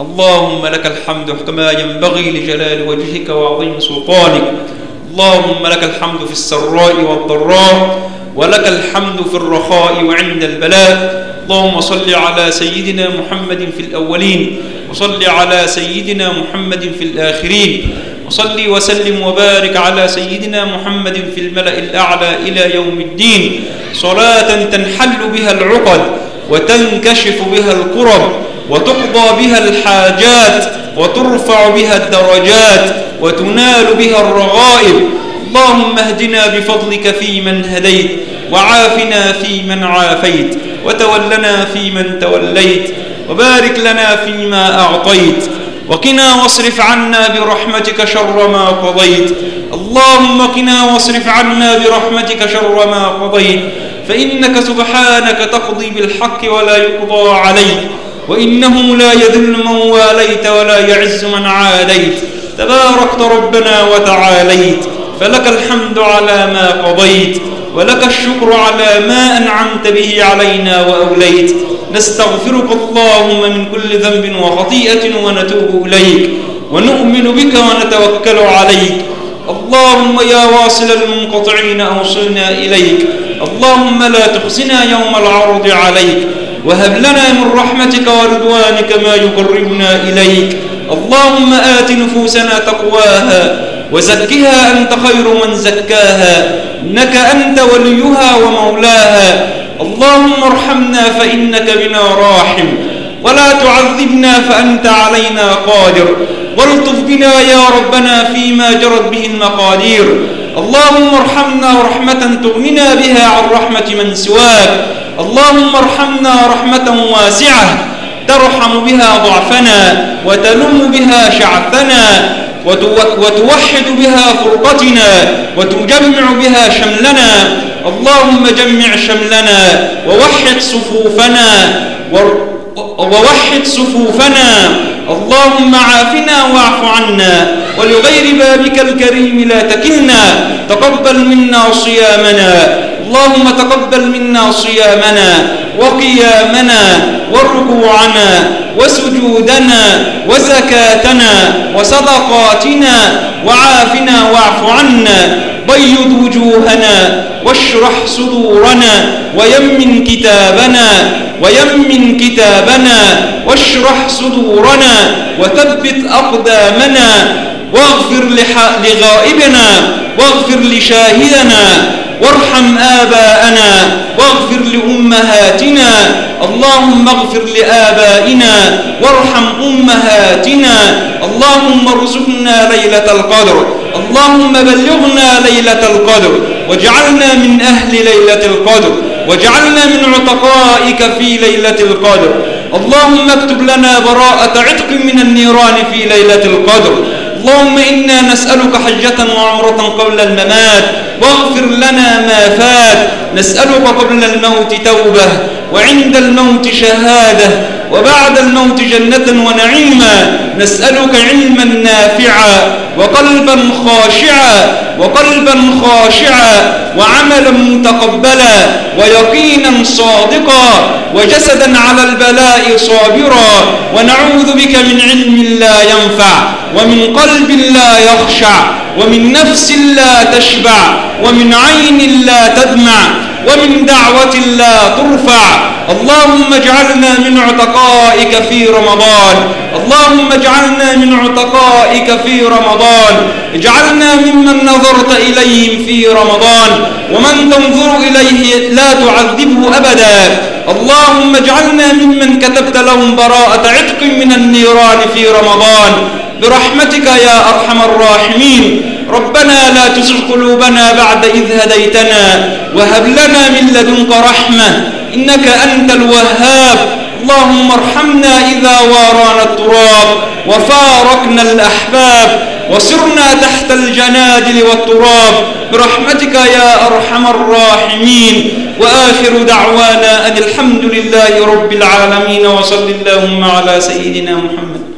اللهم لك الحمد كما ينبغي لجلال وجهك وعظيم سلطانك. اللهم لك الحمد في السراء والضراء ولك الحمد في الرخاء وعند البلاء. اللهم صل على سيدنا محمد في الأولين وصل على سيدنا محمد في الآخرين. وصل وسلم وبارك على سيدنا محمد في الملأ الأعلى إلى يوم الدين. صلاة تنحل بها العقد وتنكشف بها الكرب وتقضى بها الحاجات وترفع بها الدرجات وتنال بها الرغائب. اللهم اهدنا بفضلك فيمن هديت وعافنا فيمن عافيت وتولنا فيمن توليت وبارك لنا فيما أعطيت وقنا واصرف عنا برحمتك شر ما قضيت. اللهم قنا واصرف عنا برحمتك شر ما قضيت. فإنك سبحانك تقضي بالحق ولا يقضى عليك. وإنه لا يذل من واليت ولا يعز من عاديت. تباركت ربنا وتعاليت. فلك الحمد على ما قضيت. ولك الشكر على ما أنعمت به علينا وأوليت. نستغفرك اللهم من كل ذنب وخطيئة ونتوب إليك. ونؤمن بك ونتوكل عليك. اللهم يا واصل المنقطعين أوصلنا إليك. اللهم لا تخزنا يوم العرض عليك. وهب لنا من رحمتك ورضوانك ما يقربنا إليك. اللهم آت نفوسنا تقواها وزكها أنت خير من زكاها. إنك أنت وليها ومولاها. اللهم ارحمنا فإنك بنا راحم. ولا تعذبنا فأنت علينا قادر. والطف بنا يا ربنا فيما جرت به المقادير. اللهم ارحمنا رحمة تغننا بها عن رحمة من سواك. اللهم ارحمنا رحمة واسعة ترحم بها ضعفنا وتلم بها شعثنا وتوحد بها فرقتنا وتجمع بها شملنا. اللهم جمع شملنا ووحد صفوفنا ووحد صفوفنا. اللهم عافنا واعف عنا. ولغير بابك الكريم لا تكلنا. تقبل منا صيامنا. اللهم تقبل منا صيامنا وقيامنا وركوعنا وسجودنا وزكاتنا وصدقاتنا وعافنا واعف عنا. بيض وجوهنا واشرح صدورنا ويمن كتابنا ويمن كتابنا واشرح صدورنا وثبت أقدامنا واغفر لغائبنا واغفر لشاهدنا وارحم آباءنا واغفر لأمهاتنا اللهم اغفر لآبائنا وارحم أمهاتنا اللهم ارزقنا ليلة القدر اللهم بلغنا ليلة القدر واجعلنا من أهل ليلة القدر واجعلنا من عتقائك في ليلة القدر اللهم اكتب لنا براءة عتق من النيران في ليلة القدر. اللهم إنا نسألك حجة وعمرة قبل الممات واغفر لنا ما فات. نسألك قبل الموت توبة وعند الموت شهادة وبعد الموت جنة ونعيما نسألك علما نافعا وقلبا خاشعا وقلبا خاشعا وعملا متقبلا ويقينا صادقا وجسدا على البلاء صابرا ونعوذ بك من علم لا ينفع ومن قلب لا يخشع ومن نفس لا تشبع ومن عين لا تدمع ومن دعوة لا ترفع اللهم اجعلنا من عتقائك في رمضان. اللهم اجعلنا من عتقائك في رمضان. اجعلنا ممن نظرت إليهم في رمضان. ومن تنظر إليه لا تعذبه أبدا. اللهم اجعلنا ممن كتبت لهم براءة عتق من النيران في رمضان. برحمتك يا أرحم الراحمين. ربنا لا تزغ قلوبنا بعد إذ هديتنا. وهب لنا من لدنك رحمة. إنك أنت الوهاب. اللهم ارحمنا إذا وارانا التراب وفارقنا الأحباب وسرنا تحت الجنادل والتراب. برحمتك يا أرحم الراحمين. وآخر دعوانا أن الحمد لله رب العالمين. وصل اللهم على سيدنا محمد.